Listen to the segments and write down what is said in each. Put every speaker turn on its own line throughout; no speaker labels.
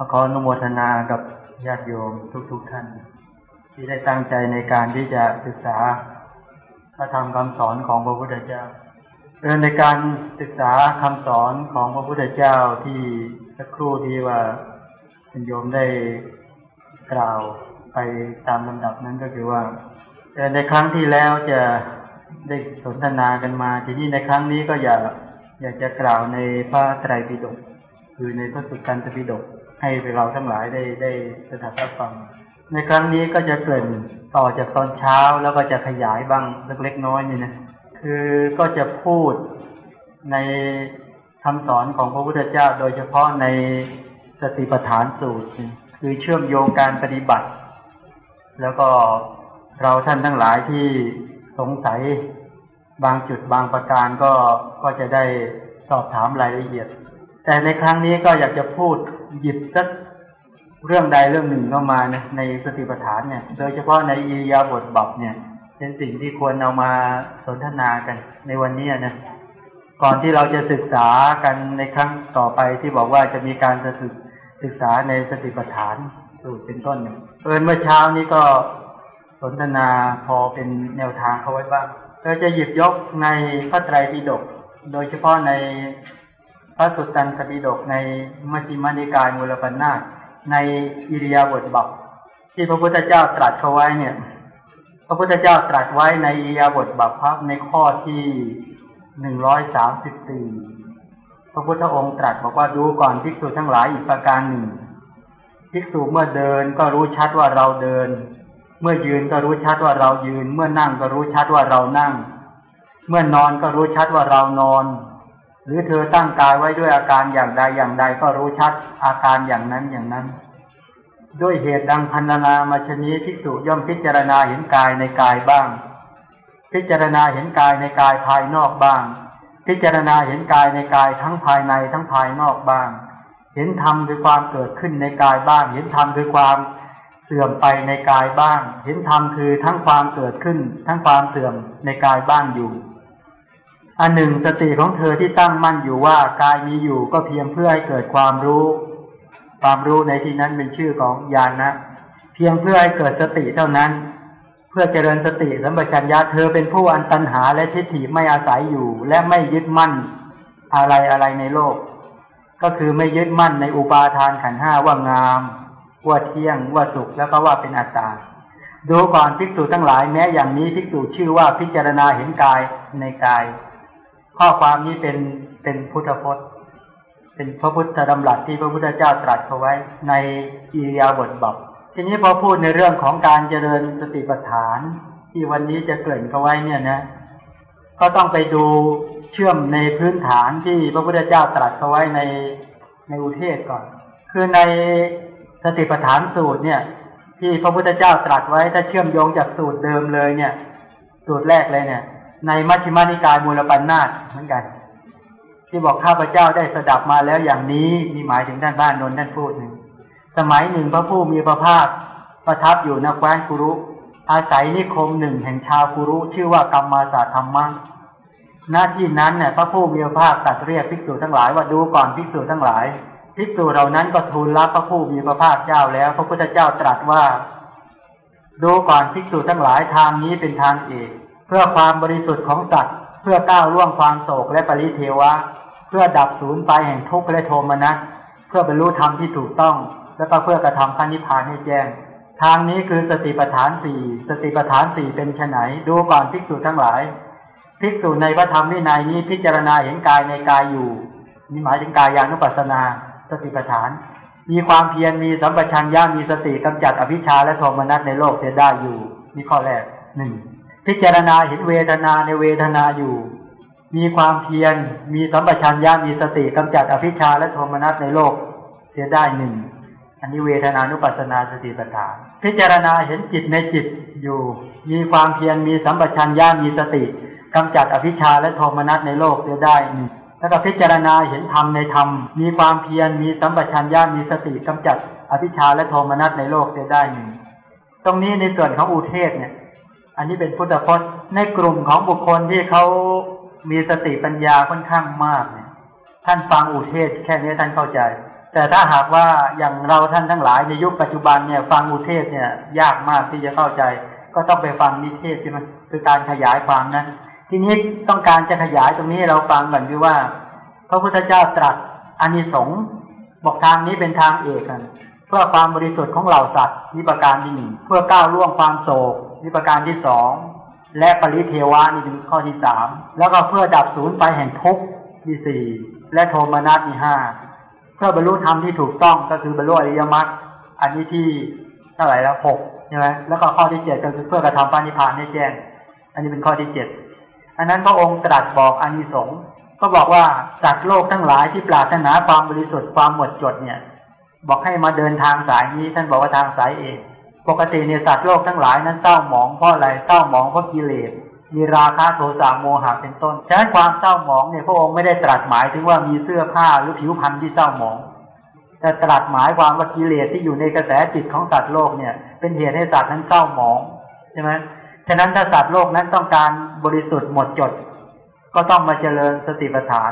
ขออนุโมทนากับญาติโยมทุกๆทท่าน ที่ได้ตั้งใจในการที่จะศึกษาพระธรรมคำสอนของพระพุทธเจ้าเรื่อในการศึกษาคำสอนของพระพุทธเจ้าที่สักครู่ที่ว่าคุณโยมได้กล่าวไปตามลำดับนั้นก็คือว่าในครั้งที่แล้วจะได้สนทนากันมา ทีนี้ในครั้งนี้ก็อยากอยากจะกล่าวในพระไตรปิฎกคือในพระสุตตันตปิฎก ให้เราทั้งหลายได้ได้สดับรับฟัง ในครั้งนี้ก็จะเกิดต่อจากตอนเช้าแล้วก็จะขยายบ้างเล็กๆน้อยนี่นะคือก็จะพูดในคำสอนของพระพุทธเจ้า โดยเฉพาะในสติปัฏฐานสูตร คือเชื่อมโยงการปฏิบัติ แล้วก็เราท่านทั้งหลายที่สงสัยบางจุดบางประการก็ก็จะได้สอบถามรายละเอียด แต่ในครั้งนี้ก็อยากจะพูด หยิบสักเรื่องใดเรื่องหนึ่งเข้ามานะในสติปัฏฐานเนี่ย โดยเฉพาะในอิยาบทบับเนี่ย เป็นสิ่งที่ควรเอามาสนทนากันในวันนี้นะก่อนที่เราจะศึกษากันในครั้งต่อไปที่บอกว่าจะมีการศึกศึกษาในสติปัฏฐานสูตรเป็นต้นเนี่ยเอินเมื่อเช้านี้ก็สนทนาพอเป็นแนวทางเขาไว้บ้างเราจะหยิบยกในพระไตรปิฎกโดยเฉพาะใน ระสุตตันตปิฎกในมัชฌิมานิกายมูลปัญนาในอิริยาบถบัพที่พระพุทธเจ้าตรัสเขาไว้เนี่ย พระพุทธเจ้าตรัสไว้ในอิริยาบถบัพพักในข้อที่หนึ่งร้อยสามสิบสี่พระพุทธองค์ตรัสบอกว่าดูก่อนภิกษุทั้งหลายอีกประการหนึ่งภิกษุเมื่อเดินก็รู้ชัดว่าเราเดิน เมื่อยืนก็รู้ชัดว่าเรายืน เมื่อนั่งก็รู้ชัดว่าเรานั่ง เมื่อนอนก็รู้ชัดว่าเรานอน หรือเธอตั้งกายไว้ด้วยอาการอย่างใดอย่างใดก็รู้ชัดอาการอย่างนั้นอย่างนั้น ด้วยเหตุดังพันนามาชนี้ภิกษุย่อมพิจารณาเห็นกายในกายบ้าง พิจารณาเห็นกายในกายภายนอกบ้าง พิจารณาเห็นกายในกายทั้งภายในทั้งภายนอกบ้าง เห็นธรรมคือความเกิดขึ้นในกายบ้าง เห็นธรรมคือความเสื่อมไปในกายบ้าง เห็นธรรมคือทั้งความเกิดขึ้น ทั้งความเสื่อมในกายบ้างอยู่ อันหนึ่งสติของเธอที่ตั้งมั่นอยู่ว่ากายมีอยู่ก็เพียงเพื่อให้เกิดความรู้ ความรู้ในที่นั้นเป็นชื่อของญาณนะ เพียงเพื่อให้เกิดสติเท่านั้น เพื่อเจริญสติสัมปชัญญะเธอเป็นผู้อันตัญหาและทิฏฐิไม่อาศัยอยู่ และไม่ยึดมั่นอะไรอะไรในโลก ก็คือไม่ยึดมั่นในอุปาทานขันห้าว่างาม ว่าเที่ยงว่าสุขแล้วก็ว่าเป็นอัตตาดูก่อนภิกษุทั้งหลายแม้อย่างนี้ภิกษุชื่อว่าพิจารณาเห็นกายในกาย ข้อความนี้เป็นเป็นพุทธพจน์ เป็นพระพุทธดำรัสที่พระพุทธเจ้าตรัสเอาไว้ในอิริยาบถบัพทีนี้พอพูดในเรื่องของการเจริญสติปัฏฐาน ที่วันนี้จะเกริ่นเขาไว้เนี่ยนะ ก็ต้องไปดูเชื่อมในพื้นฐานที่พระพุทธเจ้าตรัสเอาไว้ในในอุเทศก่อน คือในสติปัฏฐานสูตรเนี่ย ที่พระพุทธเจ้าตรัสไว้ถ้าเชื่อมโยงจากสูตรเดิมเลยเนี่ย สูตรแรกเลยเนี่ย ในมัชฌิมานิกายมูลปัญนาตเหมือนกัน ที่บอกข้าพเจ้าได้สดับมาแล้วอย่างนี้มีหมายถึงท่านบ้านนนท่านพูดหนึ่งสมัยหนึ่งพระผู้มีพระภาคประทับอยู่ณแคว้นกุรุ อาศัยนิคมหนึ่งแห่งชาวกุรุ ชื่อว่ากรรมมาสาธรรมะหน้าที่นั้นเนี่ยพระผู้มีพระภาคตรัสเรียกภิกษุทั้งหลายว่าดูก่อนภิกษุทั้งหลายภิกษุเหล่านั้นก็ทูลรับพระผู้มีพระภาคเจ้าแล้ว พระพุทธเจ้าตรัสว่า ดูก่อนภิกษุทั้งหลายทางนี้เป็นทางเอก เพื่อความบริสุทธิ์ของสัตว์ เพื่อก้าวล่วงความโศกและปริเทวะ เพื่อดับศูนย์ไปแห่งทุกข์และโทมนัสเพื่อบรรลุธรรมที่ถูกต้อง แล้วก็เพื่อกระทำพระนิพพานให้แจ้ง ทางนี้คือสติปัฏฐานสี่สติปัฏฐานสี่เป็นไนดูก่อนภิกษุทั้งหลายภิกษุในพระธรรมวินัยนี้พิจารณาเห็นกายในกายอยู่นี่หมายถึงกายานุปัสสนา สติปัฏฐาน มีความเพียรมีสัมปชัญญะมีสติกำจัดอภิชาและโทมนัสในโลกเสียได้อยู่นี่ข้อแรกหนึ่ง พิจารณาเห็นเวทนาในเวทนาอยู่ มีความเพียร มีสัมปชัญญะมีสติกำจัดอภิชาและโทมนัสในโลกเสียได้หนึ่งอันนี้เวทนานุปัสสนาสติปัฏฐานพิจารณาเห็นจิตในจิตอยู่ มีความเพียรมีสัมปชัญญะมีสติกำจัดอภิชาและโทมนัสในโลกเสียได้หนึ่งแล้วก็พิจารณาเห็นธรรมในธรรม มีความเพียรมีสัมปชัญญะมีสติกำจัดอภิชาและโทมนัสในโลกจะได้หนึ่งตรงนี้ในส่วนของอุเทศเนี่ย อันนี้เป็นพุทธพจน์ในกลุ่มของบุคคลที่เขามีสติปัญญาค่อนข้างมากเนี่ย ท่านฟังอุเทศแค่นี้ท่านเข้าใจ แต่ถ้าหากว่าอย่างเราท่านทั้งหลายในยุคปัจจุบันเนี่ยฟังอุเทศเนี่ย ยากมากที่จะเข้าใจ ก็ต้องไปฟังนิเทศใช่ไหมคือการขยายความนั้นทีนี้ต้องการจะขยายตรงนี้เราฟังก่อนคือว่า พระพุทธเจ้าตรัสอานิสงส์บอกทางนี้เป็นทางเอกกันเพื่อความบริสุทธิ์ของเหล่าสัตว์นิประการที่หนึ่งเพื่อก้าวล่วงความโศก นิปการที่สองและปริเทวะนี่เป็นข้อที่สามแล้วก็เพื่อดับศูนย์ไปแห่งทุกข์ที่สี่และโทมนัสที่ห้าเพื่อบรรลุธรรมที่ถูกต้องก็คือบรรลุอริยมรรคอันนี้ที่เท่าไหร่แล้วหกใช่ไหมแล้วก็ข้อที่เจ็ดก็คือเพื่อกระทำปานิพานให้แจ้ง อันนี้เป็นข้อที่เจ็ดอันนั้นพระองค์ตรัสบอกอานิสงส์ก็บอกว่าจัดโลกทั้งหลายที่ปรารถนาความบริสุทธิ์ความหมดจดเนี่ย บอกให้มาเดินทางสายนี้ท่านบอกว่าทางสายเอก ปกติเนี่ยสัตว์โลกทั้งหลายนั้นเศร้าหมองเพราะอะไรเศร้าหมองเพราะกิเลสมีราคะโทสะโมหะเป็นต้นฉะนั้นความเศร้าหมองเนี่ยพระองค์ไม่ได้ตรัสหมายถึงว่ามีเสื้อผ้าหรือผิวพรรณที่เศร้าหมอง แต่ตรัสหมายความว่ากิเลสที่อยู่ในกระแสจิตของสัตว์โลกเนี่ย เป็นเหตุให้สัตว์นั้นเศร้าหมองใช่ไหมฉะนั้นถ้าสัตว์โลกนั้นต้องการบริสุทธิ์หมดจด ก็ต้องมาเจริญสติปัฏฐาน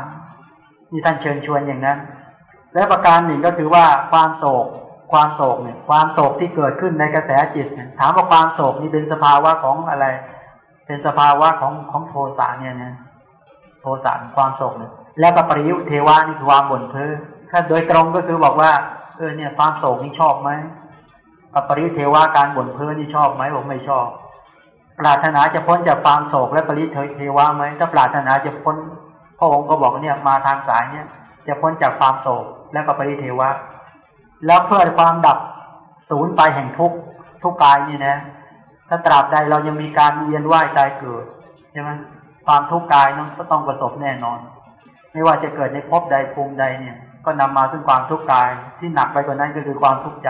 มีท่านเชิญชวนอย่างนั้น และประการหนึ่งก็คือว่าความโศก ความโศกเนี่ย ความโศกที่เกิดขึ้นในกระแสจิตเนี่ย ถามว่าความโศกนี่เป็นสภาวะของอะไร เป็นสภาวะของของโทสะเนี่ยนะโทสะความโศกเนี่ย แล้วปริยุเทวานี่คือความบ่นเพ้อถ้าโดยตรงก็คือบอกว่า เออเนี่ยความโศกนี่ชอบไหมปริยุเทวาการบ่นเพ้อนี่ชอบไหมผมไม่ชอบ ปรารถนาจะพ้นจากความโศกและปริยุเทวาไหมถ้าปรารถนาจะพ้นพระองค์ก็บอกเนี่ยมาทางสายเนี่ย จะพ้นจากความโศกและปริเทวะ แล้วเพื่อความดับศูนย์ไปแห่งทุกทุกกายนี่นะ ถ้าตราบใดเรายังมีการเวียนว่ายตายเกิดใช่ไหมความทุกข์กายนั้นก็ต้องประสบแน่นอน ไม่ว่าจะเกิดในภพใดภูมิใดเนี่ย ก็นำมาซึ่งความทุกข์กายที่หนักไปกว่านั้นก็คือความทุกข์ใจ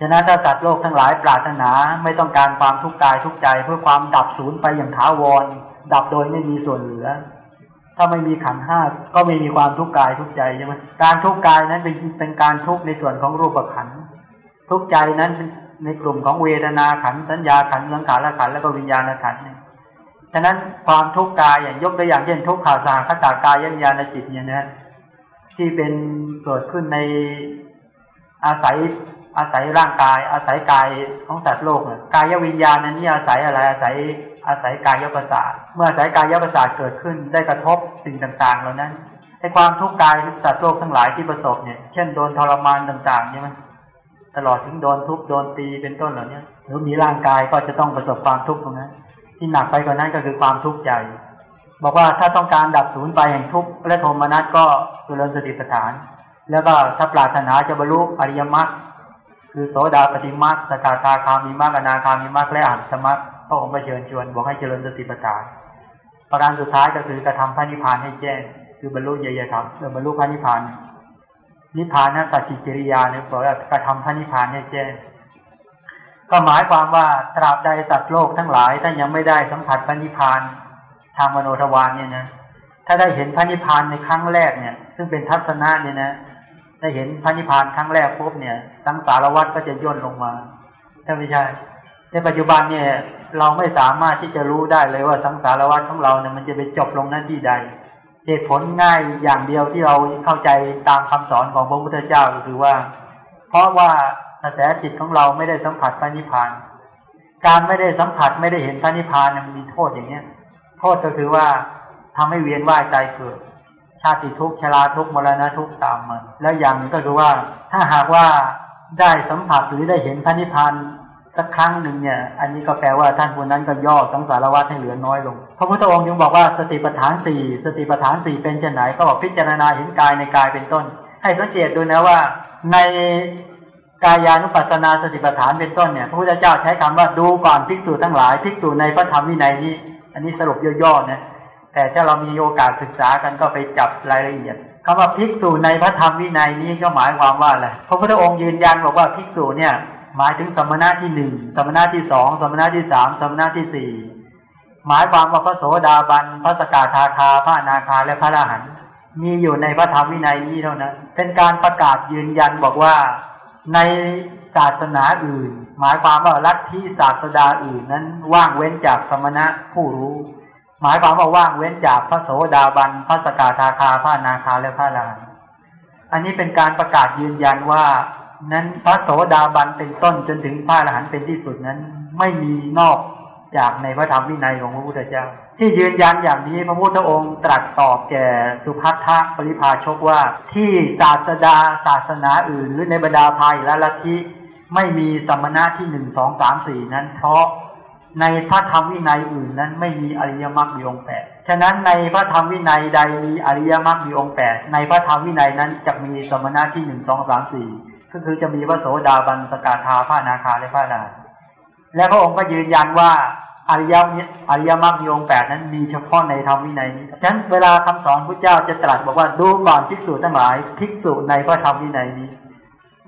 ฉะนั้นถ้าสัตว์โลกทั้งหลายปรารถนาไม่ต้องการความทุกข์กายทุกข์ใจ เพื่อความดับศูนย์ไปอย่างถาวรดับโดยไม่มีส่วนเหลือ ถ้าไม่มีขันห้าก็ไม่มีความทุกข์กายทุกใจใช่ไหมการทุกข์กายนั้นเป็นเป็นการทุกข์ในส่วนของรูปขันทุกข์ใจนั้นในกลุ่มของเวทนาขันสัญญาขันสังขารขันแล้วก็วิญญาณขันฉะนั้นความทุกข์กายอย่างยกตัวอย่างเช่น ทุกข์ขาสาขตากายยัญญาณจิตเนี่ยนะที่เป็นเกิดขึ้นในอาศัยอาศัยร่างกาย อาศัยกายของสัตว์โลกกายวิญญาณนั้นนี่อาศัยอะไรอาศัย อาศัยกายประสาทเมื่ออาศัยกายประสาทเกิดขึ้นได้กระทบสิ่งต่างๆ เหล่านั้นให้ความทุกข์กายสัตว์โลกทั้งหลายที่ประสบเนี่ย เช่นโดนทรมานต่างๆใช่ไหมตลอดถึงโดนทุบโดนตีเป็นต้นเหล่านี้หรือมีร่างกายก็จะต้องประสบความทุกข์ตรงนั้นที่หนักไปกว่านั้นก็คือความทุกข์ใจบอกว่าถ้าต้องการดับศูนย์ไปแห่งทุกข์และโทมนัสก็เจริญสติปัฏฐาน แล้วก็ถ้าปรารถนาจะบรรลุอริยมรรคคือโสดาปฏิมรรคสกทาคามีมรรคอนาคามีมรรคและอัตมรรค พระองค์ไปเชิญชวนบอกให้เจริญสติปัฏฐานประการสุดท้ายก็คือกระทำพระนิพพานให้แจ้ง คือบรรลุเยยธรรมบรรลุพระนิพพานนิพพานนัสัจจิกิริยาเนี่ยบอกว่ากระทำพระนิพพานให้แจ้ง ก็หมายความว่าตราบใดสัตว์โลกทั้งหลายถ้ายังไม่ได้สัมผัสพระนิพพานทางมโนทวารเนี่ยนะถ้าได้เห็นพระนิพพานในครั้งแรกเนี่ย ซึ่งเป็นทัศนะเนี่ยนะได้เห็นพระนิพพานครั้งแรกปุ๊บเนี่ยทั้งสารวัตรก็จะย่นลงมาถ้าไม่ใช่ ในปัจจุบันเนี่ยเราไม่สามารถที่จะรู้ได้เลยว่าสังสารวัตรของเราเนี่ยมันจะไปจบลงนั้นที่ใดเหตุผลง่ายอย่างเดียวที่เราเข้าใจตามคำสอนของพระพุทธเจ้าก็คือว่า เพราะว่ากระแสจิตของเราไม่ได้สัมผัสพระนิพพาน การไม่ได้สัมผัสไม่ได้เห็นพระนิพพานมันมีโทษอย่างเนี้ย โทษก็คือว่าทำให้เวียนว่ายใจเกิด ชาติทุกข์ชราทุกข์มรณะทุกข์ตามมาแล้วอย่างก็คือว่าถ้าหากว่าได้สัมผัสหรือได้เห็นพระนิพพาน สักครั้งหนึ่งเนี่ย อันนี้ก็แปลว่าท่านคนนั้นก็ย่อสังสารวัฏให้เหลือน้อยลง พระพุทธองค์ยังบอกว่าสติปัฏฐานสี่สติปัฏฐานสี่เป็นเช่นไหนก็บอกพิจารณาเห็นกายในกายเป็นต้น ให้สังเกตดูนะว่า ในกายานุปัสสนาสติปัฏฐานเป็นต้นเนี่ยพระพุทธเจ้าใช้คำว่าดูก่อนภิกษุทั้งหลายภิกษุในพระธรรมวินัยนี้ อันนี้สรุปย่อๆนะแต่ถ้าเรามีโอกาสศึกษากันก็ไปจับรายละเอียดคำว่าภิกษุในพระธรรมวินัยนี้ก็หมายความว่าอะไรพระพุทธองค์ยืนยันบอกว่าภิกษุเนี่ย หมายถึงสมณะที่หนึ่งสมณะที่สองสมณะที่สามสมณะที่สี่หมายความว่าพระโสดาบันพระสกทาคาพระนาคาและพระอรหันต์มีอยู่ในพระธรรมวินัยนี้เท่านั้น เป็นการประกาศยืนยันบอกว่าในศาสนาอื่น หมายความว่าลัทธิศาสดาอื่นนั้นว่างเว้นจากสมณะผู้รู้ หมายความว่าว่างเว้นจากพระโสดาบันพระสกทาคาพระนาคาและพระอรหันต์อันนี้เป็นการประกาศยืนยันว่า นั้นพระโสดาบันเป็นต้นจนถึงพระอรหันต์เป็นที่สุดนั้น ไม่มีนอกจากในพระธรรมวินัยของพระพุทธเจ้า ที่ยืนยันอย่างนี้พระพุทธองค์ตรัสตอบแก่สุภัททะปริภาชกว่า ที่ศาสดาศาสนาอื่น หรือในบรรดาภัยและลัทธิไม่มีสมณะที่หนึ่งสองสามสี่นั้น เพราะในพระธรรมวินัยอื่นนั้นไม่มีอริยมรรคมีองค์แปดฉะนั้นในพระธรรมวินัยใดมีอริยมรรคมีองค์แปดในพระธรรมวินัยนั้นจะมีสมณะที่หนึ่งสองสามสี่ ก็คือจะมีพระโสดาบันสกาธาพระนาคาและพระนาและพระองค์ก็ยืนยันว่าอริยมอริยมรรคมีองค์แปดนั้นมีเฉพาะในธรรมวินัยนี้ฉะนั้นเวลาคำสอนพระเจ้าจะตรัสบอกว่าดูก่อนภิกษุทั้งหลายภิกษุในพระธรรมวินัยนี้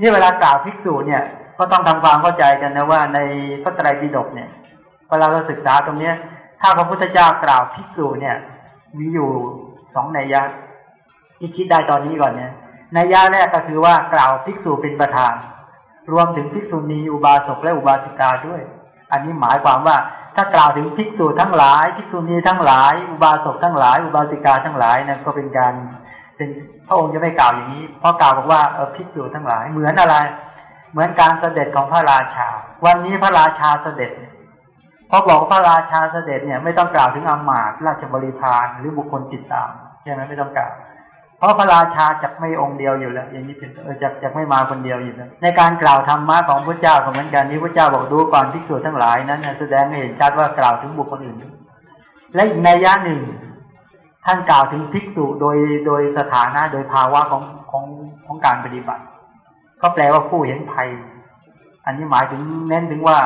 นี่เวลากล่าวภิกษุเนี่ยก็ต้องทำความเข้าใจกันนะว่าในพระไตรปิฎกเนี่ยเวลาเราศึกษาตรงเนี้ย ถ้าพระพุทธเจ้ากล่าวภิกษุเนี่ย มีอยู่สองในัยยะที่คิดได้ตอนนี้ก่อนเนี่ย นัยยะแรกก็คือว่ากล่าวภิกษุเป็นประธาน รวมถึงภิกษุณีอุบาสกและอุบาสิกาด้วย อันนี้หมายความว่าถ้ากล่าวถึงภิกษุทั้งหลายภิกษุณีทั้งหลาย อุบาสกทั้งหลาย อุบาสิกาทั้งหลายนั่นก็เป็นการเป็นพระองค์จะไม่กล่าวอย่างนี้เพราะกล่าวบอกว่าเออภิกษุทั้งหลายเหมือนอะไร เหมือนการเสด็จของพระราชา วันนี้พระราชาเสด็จพอบอกพระราชาเสด็จเนี่ยไม่ต้องกล่าวถึงอามาตย์ราชบริพารหรือบุคคลติดตามใช่ไหมไม่ต้องกล่าว เพราะพระราชาจะไม่องค์เดียวอยู่แล้ว อย่างนี้เป็นเออจะจะไม่มาคนเดียวอยู่แล้วในการกล่าวธรรมะของพระเจ้าก็เหมือนกันนี้พระเจ้าบอกดูก่อนภิกษุทั้งหลายนั้นแสดงให้เห็นชัดว่ากล่าวถึงบุคคลอื่น และอีกในย่าหนึ่ง ท่านกล่าวถึงภิกษุโดยโดยสถานะโดยภาวะของของของการปฏิบัติ ก็แปลว่าผู้เห็นภัย อันนี้หมายถึงเน้นถึงว่า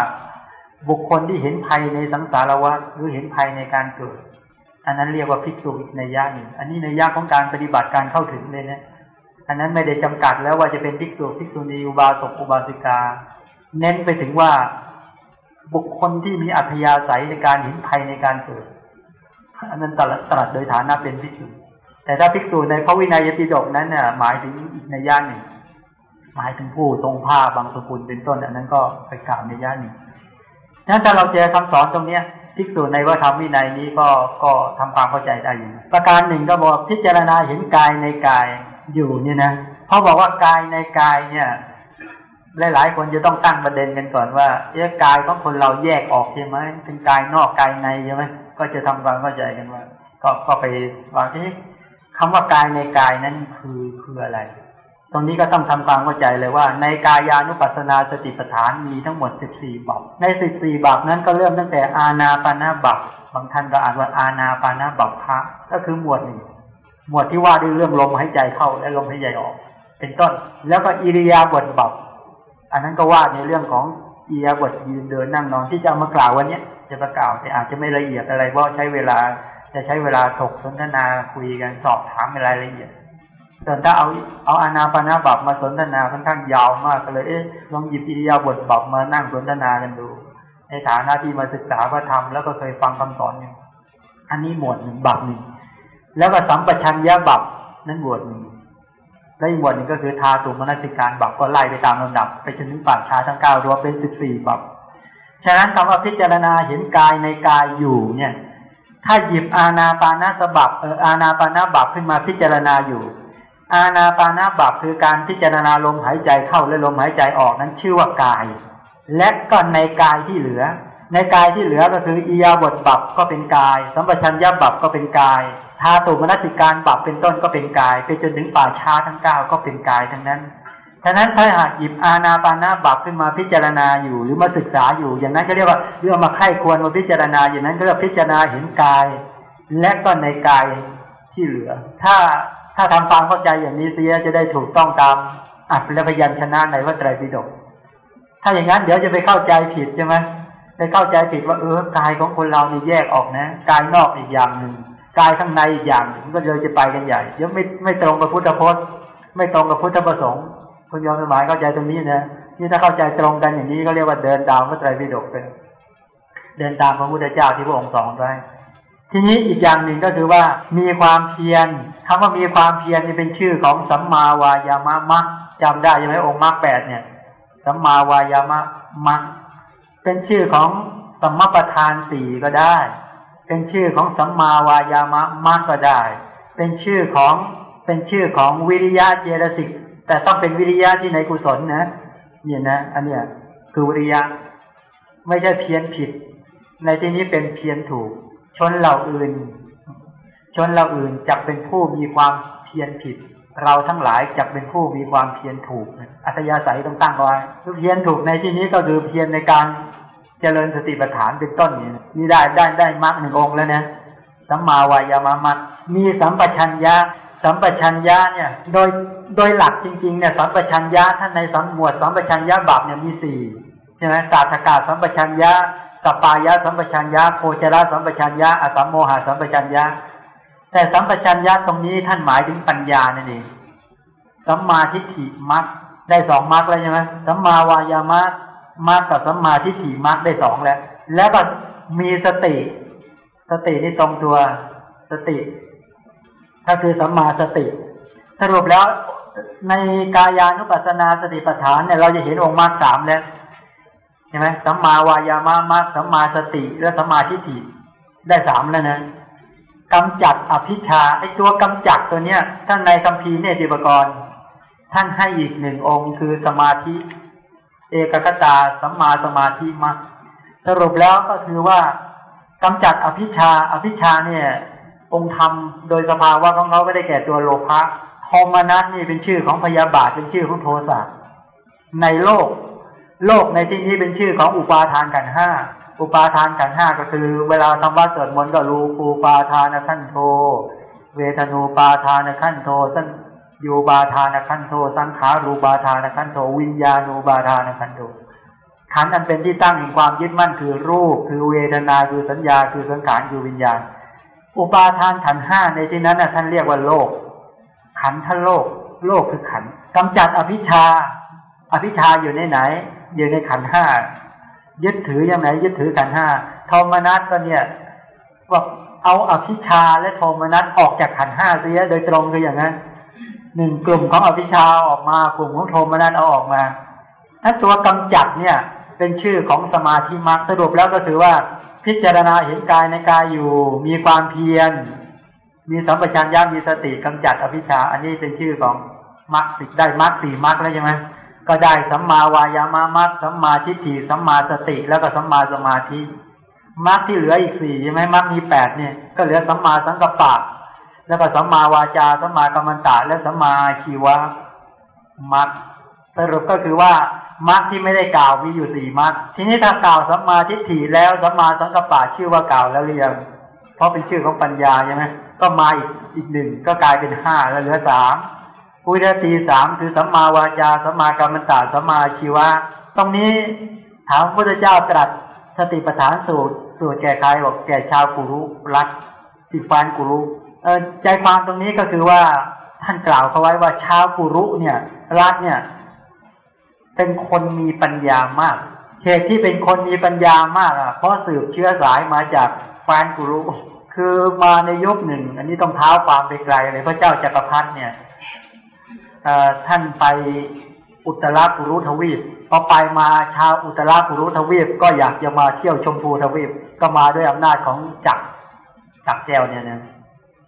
บุคคลที่เห็นภัยในสังสารวัฏหรือเห็นภัยในการเกิด อันนั้นเรียกว่าภิกษุในยะหนึ่งอันนี้ในยะของการปฏิบัติการเข้าถึงเลยนะอันนั้นไม่ได้จำกัดแล้วว่าจะเป็นภิกษุภิกษุณีอุบาสกอุบาสิกา เน้นไปถึงว่าบุคคลที่มีอัธยาศัยในการเห็นภัยในการเกิดอันนั้นตรัสตรัสโดยฐานะเป็นภิกษุ แต่ถ้าภิกษุในพระวินัยปิฎกนั้นเนี่ยหมายถึงอีกในย่านหนึ่ง หมายถึงผู้ทรงผ้าบางสกุลเป็นต้น อันนั้นก็ไปกล่าวในย่านหนึ่งนั้นถ้าเราเจอคำสอนตรงเนี้ย ภิกษุในว่าธรรมวินัยนี้ก็ก็ทำความเข้าใจได้อยู่ประการหนึ่งก็บอกพิจารณาเห็นกายในกายอยู่เนี่ยนะเขาบอกว่ากายในกายเนี่ยหลายๆคนจะต้องตั้งประเด็นกันก่อนว่าเอ๊ะกายของคนเราแยกออกใช่ไหมเป็นกายนอกกายในใช่ไหมก็จะทำความเข้าใจกันว่า ก็ก็ไปว่าที่คำว่ากายในกายนั้นคือคืออะไร ตรงนี้ก็ต้องทำความเข้าใจเลยว่า ในกายานุปัสสนาสติปัฏฐานมีทั้งหมดสิบสี่บัพในสิบสี่บัพนั้นก็เริ่มตั้งแต่อาณาปานาบัพบางท่านก็อ่านว่าอาณาปานาบัพพระก็คือหมวดหนึ่งหมวดที่ว่าด้วยเรื่องลมหายใจเข้าและลมหายใจออก เป็นต้น แล้วก็อิริยาบถบัพอันนั้นก็ว่าในเรื่องของอิริยาบถยืนเดินนั่งนอนที่จะมากล่าววันนี้จะประกล่าวแต่อาจจะไม่ละเอียดอะไรเพราะใช้เวลาจะใช้เวลาถกสนทนาคุยกันสอบถามในรายละเอียด แต่ถ้าเอาเอาอานาปนาบับมาสนทนาค่อนข้างยาวมากก็เลยเอ๊ะลองหยิบอิริยาบถบับมานั่งสนทนากันดู ในฐานะที่มาศึกษาพระธรรมแล้วก็เคยฟังคำสอนอยู่อันนี้หมวดหนึ่งบับหนึ่งแล้วก็สัมปชัญญะบับนั้นหมวดหนึ่งและอีกหมวดหนึ่งก็คือทาตุมนสิการบับก็ไล่ไปตามลำดับ ไปจนถึงปัจชาทั้งเก้ารวมเป็นสิบสี่บับฉะนั้นคำว่าพิจารณาเห็นกายในกายอยู่เนี่ย ถ้าหยิบอาณาปานาสบับเอออาณาปานาบับขึ้นมาพิจารณาอยู่ อาณาปานาบับคือการพิจารณาลมหายใจเข้าและลมหายใจออกนั้นชื่อว่ากาย และก็ในกายที่เหลือ ในกายที่เหลือก็คืออียาบทบับก็เป็นกาย สัมปชัญญะบับก็เป็นกายธาตุมนสิการบับเป็นต้นก็เป็นกาย ไปจนถึงป่าช้าทั้งเก้าก็เป็นกายทั้งนั้นฉะนั้นถ้าหากหยิบอาณาปานาบับขึ้นมาพิจารณาอยู่หรือมาศึกษาอยู่ อย่างนั้นก็เรียกว่าเรื่องมาไข้ควรมาพิจารณาอย่างนั้นก็เรียกพิจารณาเห็นกาย และก็ในกายที่เหลือ ถ้า ถ้าทำความเข้าใจอย่างนี้เสียจะได้ถูกต้องตามอัตและพยัญชนะในวัตรปิฎกถ้าอย่างนั้นเดี๋ยวจะไปเข้าใจผิดใช่ไหมไปเข้าใจผิดว่าเออกายของคนเรานี่แยกออกนะกายนอกอีกอย่างหนึ่งกายข้างในอีกอย่างหนึ่งก็เลยจะไปกันใหญ่เดี๋ยวไม่ไม่ตรงกับพุทธพจน์ ไม่ตรงกับพุทธประสงค์คุณยอมสมายเข้าใจตรงนี้นะนี่ถ้าเข้าใจตรงกันอย่างนี้ก็เรียกว่าเดินตามพระไตรปิฎกเป็นเดินตามพระพุทธเจ้าที่พระองค์สอนไว้ ทีนี้อีกอย่างหนึ่งก็คือว่ามีความเพียรคำว่ามีความเพียรนี่เป็นชื่อของสัมมาวายามะมัคจำได้ยังไหมองค์มรรคแปดเนี่ยสัมมาวายามะมัคเป็นชื่อของสัมมาประธานสี่ก็ได้ เป็นชื่อของสัมมาวายามะมัคก็ได้ เป็นชื่อของเเป็นชื่อของวิริยะเจตสิกแต่ต้องเป็นวิริยะที่ในกุศลนะเนี่ยนะ อันเนี้ยคือวิริยะ ไม่ใช่เพี้ยนผิด ในที่นี้เป็นเพี้ยนถูก ชนเหล่าอื่น ชนเหล่าอื่นจะเป็นผู้มีความเพี้ยนผิด เราทั้งหลายจะเป็นผู้มีความเพียรถูก อัตยาศัยต้องตั้งไว้เพียรถูกในที่นี้ก็คือเพียรในการเจริญสติปัฏฐานเป็นต้นนี่นี่ได้ได้ได้มรรคหนึ่งองค์แล้วนะสัมมาวายามามรรคมีสัมปชัญญะสัมปชัญญะเนี่ย โดยโดยหลักจริงๆเนี่ยสัมปชัญญะท่านในสัมหมวดสัมปชัญญะบาปเนี่ยมีสี่ใช่ไหมศาสตกาสัมปชัญญะ สปายะสัมปชัญญะโคจรสัมปชัญญะอสัมโมหะสัมปชัญญะ แต่สัมปชัญญะตรงนี้ท่านหมายถึงปัญญานั่นเองสัมมาทิฏฐิมรรคได้สองมรรคแล้วใช่ไหมสัมมาวายามะมรรคกับสัมมาทิฏฐิมรรคได้สองแล้ว แล้วก็มีสติ สตินี่ตรงตัวสติก็คือสัมมาสติ สรุปแล้วในกายานุปัสสนาสติปัฏฐานเนี่ยเราจะเห็นองค์มรรคสามแล้ว ใช่ไหมสัมมาวายามามรรคสัมมาสติและสัมมาทิฏฐิได้สามแล้วนะกำจัดอภิชาไอตัวกำจัดตัวเนี้ยท่านในคัมภีร์เนติปกรณ์ท่านให้อีกหนึ่งองค์คือสมาธิ เอกกตาสัมมาสมาธิมาสรุปแล้วก็คือว่ากำจัดอภิชาอภิชาเนี่ย องค์ธรรมโดยสภาวะของเขาไม่ได้แก่ตัวโลภะโทมนัสนี่เป็นชื่อของพยาบาทเป็นชื่อของโทสะในโลก โลกในที่นี้เป็นชื่อของอุปาทานกันห้าอุปาทานกันห้าก็คือ เวลาทำวัดสวดมนต์ก็รูปูปาทานขั้นโท เวทนูปาทานขั้นโทสันยูบาทานขั้นโท สังขารูบาทานขั้นโท วิญญาณูบาทานขั้นโทขันอันเป็นที่ตั้งแห่งความยึดมั่นคือรูป คือเวทนาคือสัญญาคือสังขารคือวิญญาณ อุปาทานขันห้าในที่นั้นนะท่านเรียกว่าโลก ขันท่านโลก โลกคือขันกำจัดอภิชาอภิชาอยู่ในไหน อยู่ในขันห้ายึดถือยังไงยึดถือขันห้าโทมนัสก็เนี่ยว่าเอาอภิชาและโทมนัสออกจากขันห้าเสียโดยตรงคืออย่างนั้นหนึ่งกลุ่มของอภิชาออกมากลุ่มของโทมนัสเอาออกมาถ้าตัวกำจัดเนี่ย เป็นชื่อของสมาธิมรรคสรุปแล้วก็ถือว่า พิจารณาเห็นกายในกายอยู่ มีความเพียร มีสัมปชัญญะมีสติกำจัดอภิชา อันนี้เป็นชื่อของมรรคสิได้มรรคสี่มรรคแล้วใช่ไหม ก็ได้สัมมาวายามามรรคสัมมาทิฏฐิสัมมาสติแล้วก็สัมมาสมาธิมรรคที่เหลืออีกสี่ใช่ไหมมรรคมีแปดเนี่ยก็เหลือสัมมาสังกัปปะแล้วก็สัมมาวาจาสัมมากัมมันตะและสัมมาชีวะมรรคสรุปก็คือว่ามรรคที่ไม่ได้กล่าวมีอยู่สี่มรรคทีนี้ถ้ากล่าวสัมมาทิฏฐิแล้วสัมมาสังกัปปะชื่อว่ากล่าวแล้วเรียงเพราะเป็นชื่อของปัญญาใช่ไหมก็มาอีกอีกหนึ่งก็กลายเป็นห้าแล้วเหลือสาม อุทตีสามคือสัมมาวาจาสัมมากัมมันตะสัมมาชีวะ ตรงนี้ถามพระพุทธเจ้าตรัสสติปัฏฐานสูตรสูตรแก่ใครบอกแก่ชาวกุรุรักติฟานกุรุเออใจความตรงนี้ก็คือว่าท่านกล่าวเขาไว้ว่าชาวกุรุเนี่ย รักเนี่ย เป็นคนมีปัญญามากเหตุที่เป็นคนมีปัญญามากอะเพราะสืบเชื้อสายมาจากฟานกุรุคือมาในยุคหนึ่ง อันนี้ต้องเท้าความไปไกลเลยพระเจ้าจักรพรรดิเนี่ย ท่านไปอุตราปุรุทวีปพอไปมาชาวอุตราปุรุทวีปก็อยากจะมาเที่ยวชมพูทวีปก็มาด้วยอำนาจของจักรจักรแก้วเนี่ยนะ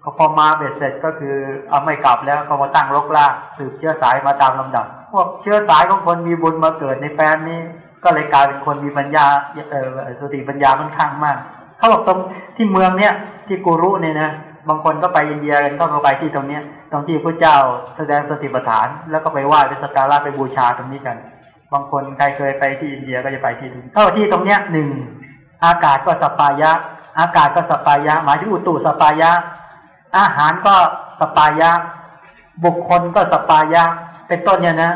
เขาพอมาเบ็ดเสร็จก็คือเอาไม่กลับแล้วเขามาตั้งรกลากสืบเชื้อสายมาตามลำดับ พวกเชื้อสายของคนมีบุญมาเกิดในแฟนนี้ ก็เลยกลายเป็นคนมีปัญญาเออสติปัญญาค่อนข้างมาก เขาบอกตรงที่เมืองเนี้ยที่กูรุเนี่ยนะ บางคนก็ไปอินเดียกันก็ไปที่ตรงเนี้ย ตรงที่พระเจ้าแสดงสติปัฏฐาน แล้วก็ไปไหว้ไปสักการะไปบูชาตรงนี้กัน บางคนใครเคยไปที่อินเดียก็จะไปที่นี้เข้าที่ตรงเนี้ยหนึ่งอากาศก็สัปปายะ อากาศก็สัปปายะ หมายถึงอุตุสัปปายะ อาหารก็สัปปายะ บุคคลก็สัปปายะ เป็นต้นเนี่ยนะ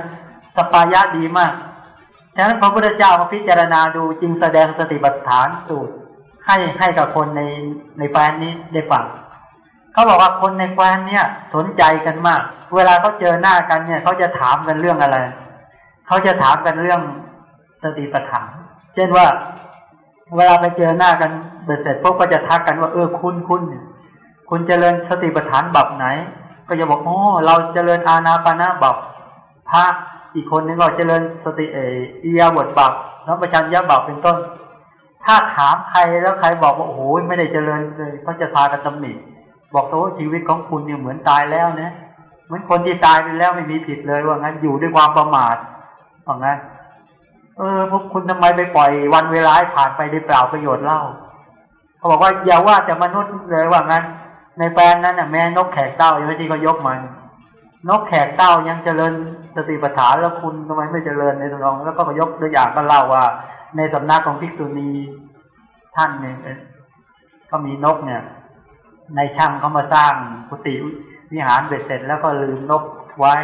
สปายะดีมากฉะนั้นพระพุทธเจ้ามาพิจารณาดูจึงแสดงสติปัฏฐานสูตรให้ให้กับคนในในแฟนนี้ได้ฟัง เขาบอกว่าคนในแคว้นเนี่ย สนใจกันมาก เวลาเขาเจอหน้ากันเนี่ยเขาจะถามกันเรื่องอะไร เขาจะถามกันเรื่องสติปัฏฐานเช่นว่า เวลาไปเจอหน้ากันเสร็จพวกก็จะทักกันว่า เออคุณคุณคุณเจริญสติปัฏฐานแบบไหน ก็จะบอกโอ้เราเจริญอาณาปานาแบบพระอีกคนนึงก็เจริญสติเอียบทบับแล้วประชันยะบับเป็นต้น ถ้าถามใครแล้วใครบอกว่าโอ้โหไม่ได้เจริญเลยเขาจะพากันตำหนิ บอกโอ้ชีวิตของคุณเนี่ยเหมือนตายแล้วนะเหมือนคนที่ตายไปแล้วไม่มีผิดเลยว่างั้นอยู่ด้วยความประมาทว่างั้นเออพวกคุณทำไมไปปล่อยวันเวลาผ่านไปได้เปล่าประโยชน์เล่าเขาบอกว่าอย่าว่าแต่มนุษย์เลยว่างั้น ในแปลนนั้นน่ะแม่นกแขกเต้าอย่างที่เขายกมัน นกแขกเต้ายังเจริญสติปัฏฐานแล้วคุณทำไมไม่เจริญในตรงแล้วก็ยกตัวอย่างก็เล่าว่า ในสำนักของภิกษุณีท่านเนี่ยก็มีนกเนี่ย ในช่างเขามาสร้างกุฏิวิหารเบ็ดเสร็จแล้วก็ลืมนกไว้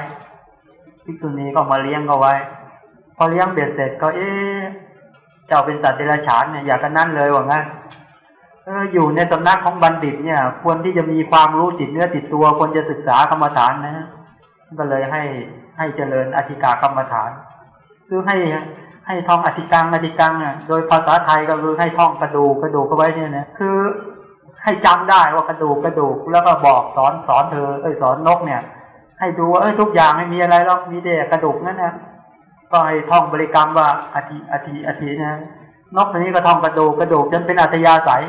ภิกษุณีก็มาเลี้ยงก็ไว้ พอเลี้ยงเบ็ดเสร็จก็เอ๊ะเจ้าเป็นสัตว์เดรัจฉานเนี่ยอยากกันนั่นเลยว่างั้นเอออยู่ในสำนักของบัณฑิตเนี่ย ควรที่จะมีความรู้ติดเนื้อติดตัวควรจะศึกษากรรมฐานนะ ก็เลยให้ให้เจริญอธิกากรรมฐาน คือให้ให้ท่องอธิกังอธิกังอะโดยภาษาไทยก็คือให้ท่องกระดูกกระดูกก็ไว้เนี่ยนะคือ ให้จำได้ว่ากระดูกกระดูกแล้วก็บอกสอนสอนเธอเอ้ยสอนนกเนี่ย ให้ดูว่าเอ้ยทุกอย่างไม่มีอะไรหรอกมีแต่กระดูกนั่นนะก็ให้ท่องบริกรรมว่าอธิอธิอธินะนกตัวนี้ก็ท่องกระดูกกระดูกจนเป็นอัธยาศัย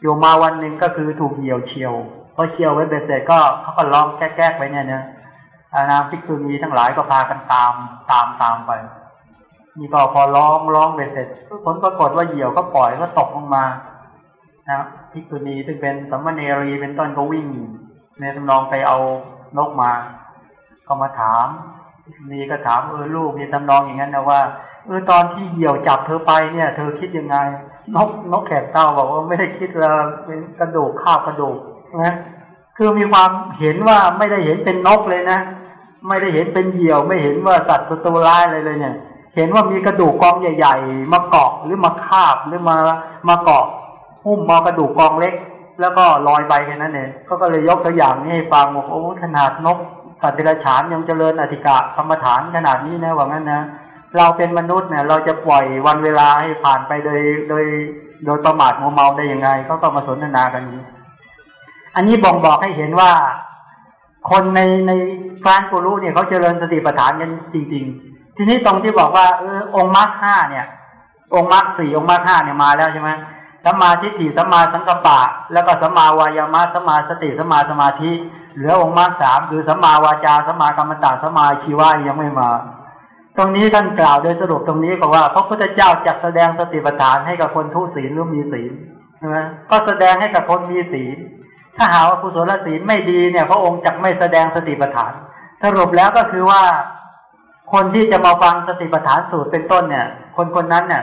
อยู่มาวันหนึ่งก็คือถูกเหี่ยวเชียวพอเชียวไว้เบ็ดเสร็จก็เขาก็ร้องแก้ๆไปเนี่ยนะอาณาภิกษุณีทั้งหลายก็พากันตามตามตามไปนี่ก็พอร้องร้องไปเสร็จผลปรากฏว่าเหยี่ยวก็ปล่อยก็ตกลงมา นะภิกษุณีซึ่งเป็นสัมมาเนรีเป็นต้นก็วิ่งในตำนองไปเอานกมา ก็มาถามภิกษุณีก็ถามเออลูกมีตำนองอย่างนั้นนะว่าเออตอนที่เหยี่ยวจับเธอไปเนี่ย เธอคิดยังไง นกนกแขกเต้าบอกว่าไม่ได้คิดว่าเป็นกระดูกข้าวกระดูกนะคือมีความเห็นว่าไม่ได้เห็นเป็นนกเลยนะ ไม่ได้เห็นเป็นเหยี่ยว ไม่เห็นว่าสัตว์ตัวร้ายอะไรเลยเนี่ย เห็นว่ามีกระดูกกองใหญ่ ๆ มาเกาะหรือมาคาบหรือมามาเกาะ หุ้มมากระดูกกองเล็ก แล้วก็ลอยไปแค่นั้นเองเขาก็เลยยกตัวอย่างนี้ให้ฟังบอกโอ้ขนาดนกสัตว์เดรัจฉานยังเจริญอธิกะธรรมฐานขนาดนี้นะว่างั้นนะเราเป็นมนุษย์เนี่ย เราจะปล่อยวันเวลาให้ผ่านไปโดยโดยโดยประมาทมัวเมาได้ยังไงเขาก็มาสนทนากันนี้อันนี้บ่งบอกให้เห็นว่า คนในในฟานกูรูเนี่ยเขาเจริญสติปัฏฐานกันจริง ๆ ทีนี้ตรงที่บอกว่าเออองค์มรรคห้าเนี่ย องค์มรรคสี่องค์มรรคห้าเนี่ยมาแล้วใช่ไหม สัมมาทิฏฐิสัมมาสังกัปปะ แล้วก็สัมมาวายามะสัมมาสติสัมมาสมาธิเหลือองค์มรรคสามคือสัมมาวาจาสัมมากรรมตาสัมมาชีวะยังไม่มา ตรงนี้ท่านกล่าวโดยสรุปตรงนี้ก็ว่า พระพุทธเจ้าจักแสดงสติปัฏฐานให้กับคนทุศีลหรือมีศีลใช่ไหมก็แสดงให้กับคนมีศีล ถ้าหาว่ากุศลศีลไม่ดีเนี่ย พระองค์จะไม่แสดงสติปัฏฐาน สรุปแล้วก็คือว่า คนที่จะมาฟังสติปัฏฐานสูตรเป็นต้นเนี่ย คนคนนั้นเนี่ย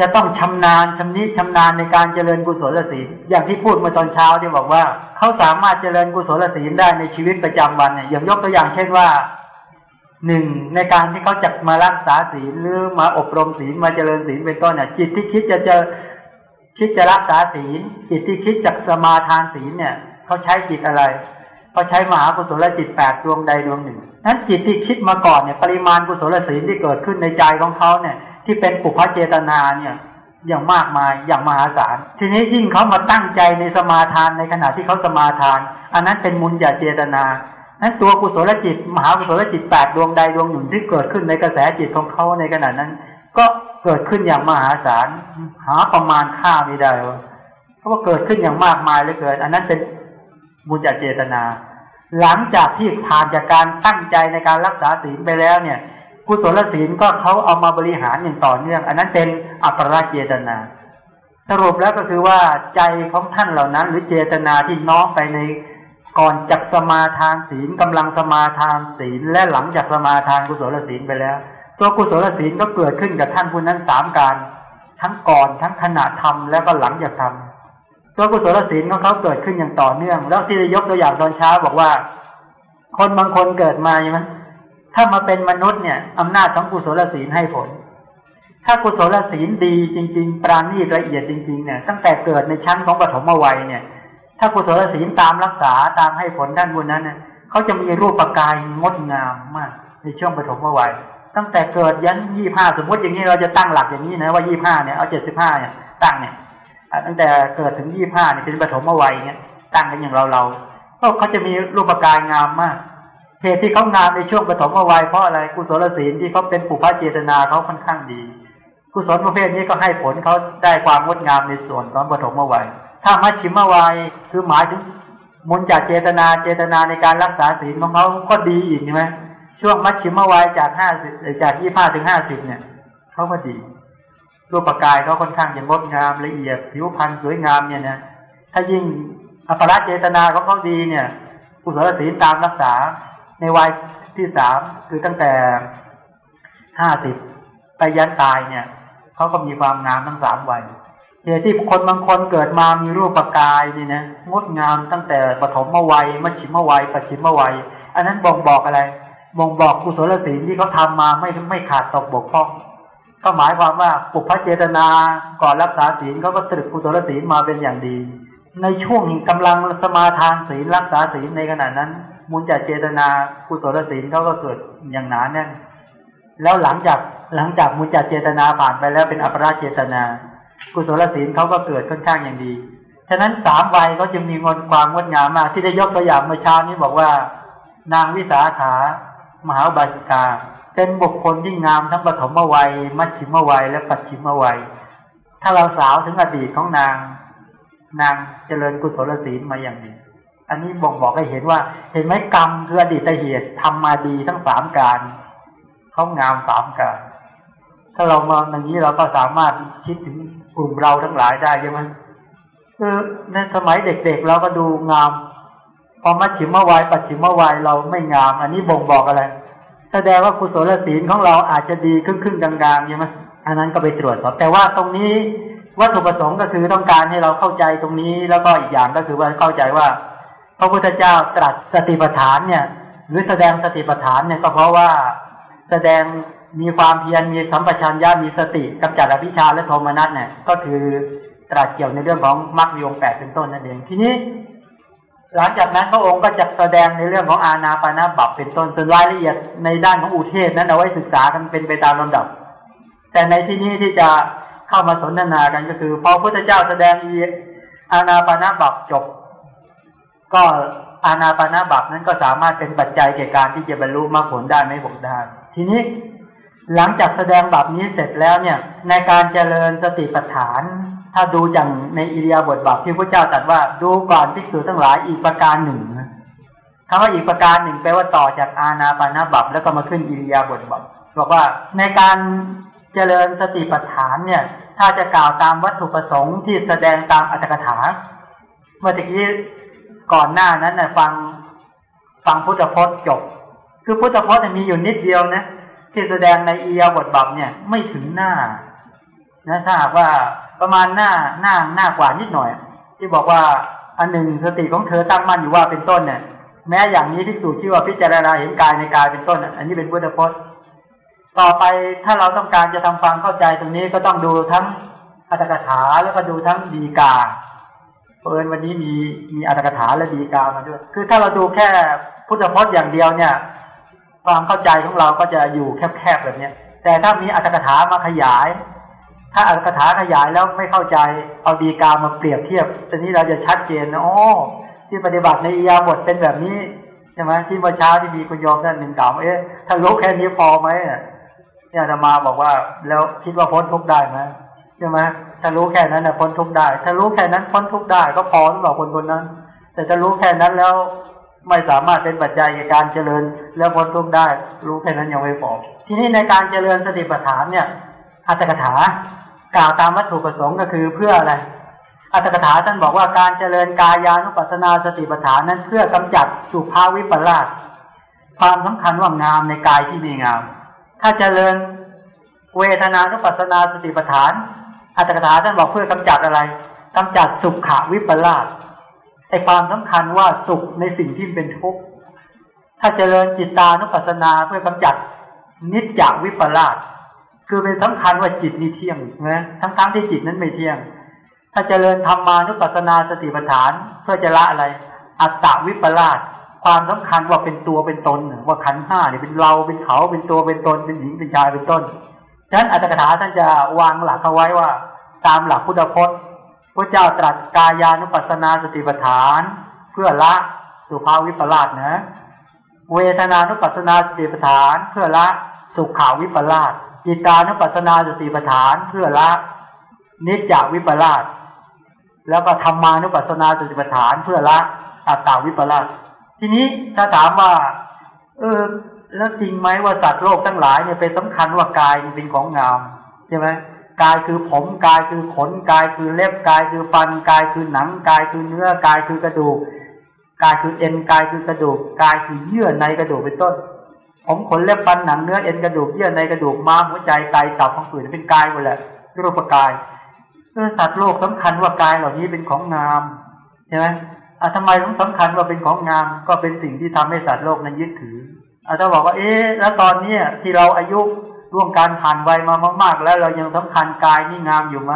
จะต้องชำนาญชำนิชำนาญในการเจริญกุศลศีลอย่างที่พูดเมื่อตอนเช้าที่บอกว่าเขาสามารถเจริญกุศลศีลได้ในชีวิตประจำวันเนี่ยอย่างยกตัวอย่างเช่นว่าหนึ่งในการที่เขาจะมารักษาศีลหรือมาอบรมศีลมาเจริญศีลเป็นต้นเนี่ยจิตที่คิดจะเจอคิดจะรักษาศีลจิตที่คิดจะสมาทานศีลเนี่ยเขาใช้จิตอะไรเขาใช้มหากุศลจิตแปดดวงใดดวงหนึ่งนั้นจิตที่คิดมาก่อนเนี่ยปริมาณกุศลศีลที่เกิดขึ้นในใจของเขาเนี่ย ที่เป็นปุพพเจตนาเนี่ยอย่างมากมายอย่างมหาศาล ทีนี้ยิ่งเขามาตั้งใจในสมาทานในขณะที่เขาสมาทาน อันนั้นเป็นมุญญาเจตนานั้นตัวกุศลจิต มหากุศลจิตแปดดวงใดดวงหนึ่งที่เกิดขึ้นในกระแสจิตของเขาในขณะนั้น ก็เกิดขึ้นอย่างมหาศาล หาประมาณค่าไม่ได้เพราะว่าเกิดขึ้นอย่างมากมายเลยเกิดอันนั้นเป็นบุญญาเจตนา หลังจากที่ผ่านจากการตั้งใจในการรักษาศีลไปแล้วเนี่ย กุศลศีลก็เขาเอามาบริหารอย่างต่อเนื่อง อันนั้นเป็นอัปราเจตนา สรุปแล้วก็คือว่าใจของท่านเหล่านั้น หรือเจตนาที่น้อมไปในก่อนจากสมาทานศีลกำลังสมาทานศีล และหลังจากสมาทานกุศลศีลไปแล้ว ตัวกุศลศีลก็เกิดขึ้นกับท่านผู้นั้นสามการ ทั้งก่อนทั้งขณะทำแล้วก็หลังจากทำตัวกุศลศีลของเขาเกิดขึ้นอย่างต่อเนื่อง แล้วที่ยกตัวอย่างตอนเช้าบอกว่า คนบางคนเกิดมาใช่ไหม ถ้ามาเป็นมนุษย์เนี่ยอำนาจของกุศลศีลให้ผล ถ้ากุศลศีลดีจริง ๆ ปราณีตละเอียดจริงๆเนี่ยตั้งแต่เกิดในชั้นของปฐมวัยเนี่ย ถ้ากุศลศีลตามรักษาตามให้ผลด้านบนนั้นเนี่ยเขาจะมีรูปประกายงดงามมาก ในช่วงปฐมวัย ตั้งแต่เกิดยันยี่ห้าสมมติอย่างนี้เราจะตั้งหลักอย่างนี้นะว่ายี่ห้าเนี่ยเอาเจ็ดสิบห้าเนี่ยตั้งเนี่ยตั้งแต่เกิดถึงยี่ห้าเนี่ยเป็นปฐมวัยเนี่ยตั้งกันอย่างเราเราเขาจะมีรูปประกายงามมาก เหตุที่เขางามในช่วงปฐมวัยเพราะอะไรกุศลศีลที่เขาเป็นปุพพเจตนาเขาค่อนข้างดี กุศลประเภทนี้ก็ให้ผลเขาได้ความงดงามในส่วนตอนปฐมวัย ถ้ามัชชิมวัยคือหมายถึงมุนจากเจตนาเจตนาในการรักษาศีลของเขาก็ดีอีกใช่ไหมช่วงมัชชิมวัยจากห้าสิบจากยี่ห้าถึงห้าสิบเนี่ยเขาก็ดีรูปกายเขาค่อนข้างจะงดงามละเอียดผิวพรรณสวยงามเนี่ยนะถ้ายิ่งอัปราเจตนาเขาเขาดีเนี่ย กุศลศีลตามรักษา ในวัยที่สามคือตั้งแต่ห้าสิบไปยันตายเนี่ยเขาก็มีความงามทั้งสามวัยเหตุที่คนบางคนเกิดมามีรูปกายนี่นะงดงามตั้งแต่ปฐมวัยมัชชิมวัยปัจฉิมวัย อันนั้นบ่งบอกอะไร บ่งบอกกุศลศีลที่เขาทามาไม่ไม่ขาดตกบกพร่องก็หมายความว่าปุพพเจตนาก่อนรักษาศีลเขาก็ตรึกกุศลศีลมาเป็นอย่างดี ในช่วงกำลังสมาทานศีลรักษาศีลในขณะนั้น มุนจากเจตนากุศลศีลเขาก็เกิดอย่างหนาแน่นแล้วหลังจากหลังจากมุนจากเจตนาผ่านไปแล้วเป็นอัปราเจตนา กุศลศีลเขาก็เกิดค่อนข้างอย่างดีฉะนั้นสามวัยเขาจึงมีงดความงดงามมาก ที่ได้ยกตัวอย่างเมื่อเช้านี้บอกว่า นางวิสาขามหาบาจิกา เป็นบุคคลที่งามทั้งปฐมวัย มัชชิมวัย และปัจฉิมวัย ถ้าเราสาวถึงอดีตของนาง นางเจริญกุศลศีลมาอย่างนี้ อันนี้บ่งบอกให้เห็นว่า เห็นไหมกรรมคืออดีตเหตุทำมาดีทั้งสามการเขางามสามการ ถ้าเรามองอย่างนี้เราก็สามารถคิดถึงกลุ่มเราทั้งหลายได้ใช่ไหมคือในสมัยเด็กๆเราก็ดูงาม พอมัชชิมวัยปัจฉิมวัยเราไม่งาม อันนี้บ่งบอกอะไรแสดงว่ากุศลศีลของเราอาจจะดีครึ่งครึ่งกลางๆใช่ไหมอันนั้นก็ไปตรวจสอบแต่ว่าตรงนี้วัตถุประสงค์ก็คือต้องการให้เราเข้าใจตรงนี้แล้วก็อีกอย่างก็คือว่าเข้าใจว่า พระพุทธเจ้าตรัสสติปัฏฐานเนี่ย หรือแสดงสติปัฏฐานเนี่ยก็เพราะว่าแสดงมีความเพียรมีสัมปชัญญะมีสติกำจัดอภิชาและโทมนัสเนี่ย ก็คือตรัสเกี่ยวในเรื่องของมรรคยงแปดเป็นต้นนั่นเองทีนี้ หลังจากนั้นพระองค์ก็จะแสดงในเรื่องของอาณาปานาบับเป็นต้นส่วนรายละเอียดในด้านของอุเทศนั้นเอาไว้ศึกษากันเป็นไปตามลำดับ แต่ในที่นี้ที่จะเข้ามาสนทนากันก็คือ พอพระพุทธเจ้าแสดงอาณาปานาบับจบ ก็อาณาปานาบับนั้นก็สามารถเป็นปัจจัยแก่การที่จะบรรลุมรรคผลได้ไม่ผลได้ทีนี้หลังจากแสดงบับนี้เสร็จแล้วเนี่ย ในการเจริญสติปัฏฐาน ถ้าดูอย่างในอิริยาบถบาปที่พระเจ้าตรัสว่าดูก่อนภิกษุทั้งหลายอีกประการหนึ่งคำว่าอีกประการหนึ่งแปลว่าต่อจากอาณาปานาบับแล้วก็มาขึ้นอิริยาบถบับบอกว่าในการเจริญสติปัฏฐานเนี่ย ถ้าจะกล่าวตามวัตถุประสงค์ที่แสดงตามอัตถกถาเมื่อกี้ ก่อนหน้านั้นนะฟังฟังพุทธพจน์จบ คือพุทธพจน์มีอยู่นิดเดียวนะที่แสดงในอิริยาบถบับเนี่ยไม่ถึงหน้านะถ้าหากว่าประมาณหน้าหน้าหน้ากว่านิดหน่อย ที่บอกว่าอันหนึ่งสติของเธอตั้งมั่นอยู่ว่าเป็นต้นเนี่ย แม้อย่างนี้ที่สูจชื่อว่าพิจารณาเห็นกายในกายเป็นต้น อันนี้เป็นพุทธพจน์ ต่อไปถ้าเราต้องการจะทำความเข้าใจตรงนี้ก็ต้องดูทั้งอัตถกถาแล้วก็ดูทั้งดีกา เอิญวันนี้มีมีอัตถกถาและดีกามาด้วย คือถ้าเราดูแค่พุทธพจน์อย่างเดียวเนี่ย ความเข้าใจของเราก็จะอยู่แคบๆแบบนี้แต่ถ้ามีอัตถกถามาขยาย ถ้าอัตถกถาขยายแล้วไม่เข้าใจเอาดีกามาเปรียบเทียบตอนนี้เราจะชัดเจนนะโอ้ที่ปฏิบัติในอียาบทเป็นแบบนี้ใช่ไหมที่เมื่อเช้าที่มีคุณโยมท่านหนึ่งถามเอ๊ะถ้ารู้แค่นี้พอไหมเนี่ยธรรมาบอกว่า แล้วคิดว่าพ้นทุกได้ไหม ไหมถ้ารู้แค่นั้นนะพ้นทุกได้ ถ้ารู้แค่นั้นพ้นทุกได้ก็พอสำหรับคนคนนั้น แต่ถ้ารู้แค่นั้นแล้วไม่สามารถเป็นปัจจัยในการเจริญแล้วพ้นทุกได้ รู้แค่นั้นยังไม่พอทีนี้ในการเจริญสติปัฏฐานเนี่ย อัตถกถากล่าวตามวัตถุประสงค์ก็คือเพื่ออะไรอัตถกถาท่านบอกว่าการเจริญกายานุปัสสนาสติปัฏฐานนั้นเพื่อกำจัดสุภาวิปลาสความสำคัญว่างามในกายที่มีงาม ถ้าเจริญเวทนานุปัสสนาสติปัฏฐาน อัตถกถาท่านบอกเพื่อกำจัดอะไรกำจัดสุขวิปลาสไอความสำคัญว่าสุขในสิ่งที่เป็นทุกข์ถ้าเจริญจิตานุปัสสนาเพื่อกำจัดนิจจวิปลาสคือเป็นสำคัญว่าจิตนี่เที่ยงนะทั้งๆทที่จิตนั้นไม่เที่ยง ถ้าเจริญธรรมานุปัสสนาสติปัฏฐาน เพื่อจะละอะไร อัตตวิปลาสความสำคัญว่าเป็นตัวเป็นตนว่าขันห้าเนี่ยเป็นเราเป็นเขาเป็นตัวเป็นตนเป็นหญิงเป็นชายเป็นต้น ฉะนั้นอัตถกถาท่านจะวางหลักเอาไว้ว่า ตามหลักพุทธพจน์พระเจ้าตรัสกายานุปัสนาสติปัฏฐาน เพื่อละสุภาวิปลาสนะ เวทนานุปัสนาสติปัฏฐาน เพื่อละสุขาวิปลาสจิตานุปัสนาสติปัฏฐาน เพื่อละนิจจวิปลาสแล้วก็ธรรมานุปัสสนาสติปัฏฐาน เพื่อละอัตตาวิปลาสทีนี้ถ้าถามว่า เออ แล้วจริงไหมว่าสัตว์โลกทั้งหลายเนี่ยเป็นสำคัญว่ากายเป็นของงามใช่ไหมกายคือผมกายคือขนกายคือเล็บกายคือฟันกายคือหนังกายคือเนื้อกายคือกระดูกกายคือเอ็นกายคือกระดูกกายคือเยื่อในกระดูกเป็นต้น ผมขนเล็บฟันหนังเนื้อเอ็นกระดูกเยื่อในกระดูกม้ามหัวใจไตตับของผืนเป็นกายหมดแหละรูปกายเออสัตว์โลกสำคัญว่ากายเหล่านี้เป็นของงามใช่ไหมอะทำไมต้องสำคัญว่าเป็นของงามก็เป็นสิ่งที่ทำให้สัตว์โลกนั้นยึดถือ อะถ้าบอกว่า เอ๊ะแล้วตอนเนี้ยที่เราอายุร่วงการผ่านวัยมามาก ๆ แล้วเรายังสำคัญกายนี่งามอยู่ไหม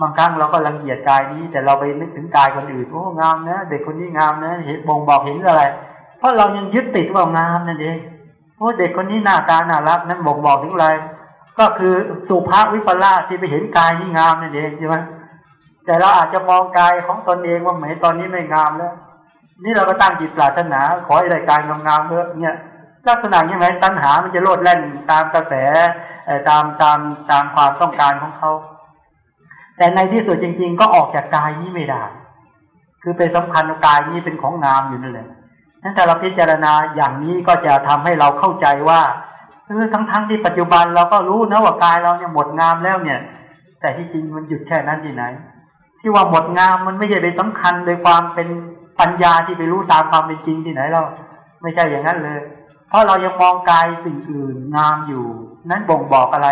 บางครั้งเราก็รังเกียจกายนี้ แต่เราไปนึกถึงกายคนอื่นโอ้งามนะเด็กคนนี้งามนะเห็นบ่งบอกเห็นอะไร เพราะเรายังยึดติดว่างามนั่นเองโอ้เด็กคนนี้หน้าตาน่ารักนั้นบ่งบอกถึงอะไร ก็คือสุภาพวิปลาสที่ไปเห็นกายนี่งามนั่นเองใช่ไหมแต่เราอาจจะมองกายของตนเองว่าเหมือนตอนนี้ไม่งามแล้ว นี่เราก็ตั้งจิตปรารถนา ขอให้ได้กายงามๆเถอะเนี่ย ลักษณะยังไงตัณหามันจะโลดแล่นตามกระแสตามตามตามความต้องการของเขา แต่ในที่สุดจริง ๆ ก็ออกจากกายนี้ไม่ได้ คือเป็นสำคัญกายนี้เป็นของงามอยู่นั่นแหละนั้นแต่เราพิจารณาอย่างนี้ก็จะทำให้เราเข้าใจว่าเออทั้งๆทที่ปัจจุบันเราก็รู้นะว่ากายเราเนี่ยหมดงามแล้วเนี่ย แต่ที่จริงมันหยุดแค่นั้นที่ไหน ที่ว่าหมดงามมันไม่ใช่ไปสำคัญโดยความเป็นปัญญาที่ไปรู้ตามความเป็นจริงที่ไหนเรา ไม่ใช่อย่างนั้นเลย เพราะเรายังมองกายสิ่งอื่นงามอยู่ นั้นบ่งบอกอะไร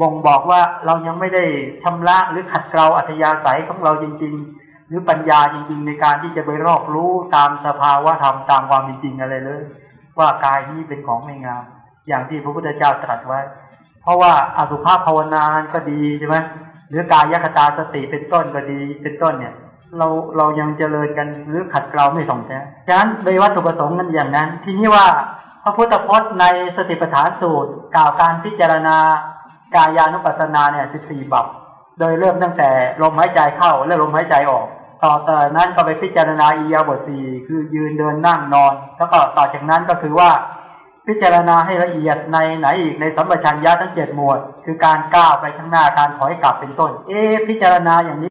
บ่งบอกว่าเรายังไม่ได้ชำระหรือขัดเกลาอัธยาศัยของเราจริง ๆ หรือปัญญาจริง ๆ ในการที่จะไปรอบรู้ตามสภาวะธรรมตามความเป็นจริงอะไรเลย ว่ากายนี้เป็นของไม่งาม อย่างที่พระพุทธเจ้าตรัสไว้ เพราะว่าอสุภาพภาวนาก็ดีใช่ไหมหรือกายยคตาสติเป็นต้นก็ดีเป็นต้นเนี่ยเราเรายังเจริญกันหรือขัดเกลาไม่ส่งแท้ฉะนั้นโดยวัตถุประสงค์นั้นอย่างนั้น ทีนี้ว่า พระพุทธพจน์ในสติปัฏฐานสูตร กล่าวการพิจารณากายานุปัสสนาเนี่ยสิบสี่บับโดยเริ่มตั้งแต่ลมหายใจเข้าและลมหายใจออก ต่อแต่นั้นก็ไปพิจารณาอียาบทสี่คือยืนเดินนั่งนอน แล้วก็ต่อจากนั้นก็คือว่า พิจารณาให้ละเอียดในไหนอีกในสัมปชัญญะทั้งเจ็ดหมวด คือการก้าวไปข้างหน้าการถอยกลับเป็นต้น เอ๊พิจารณาอย่างนี้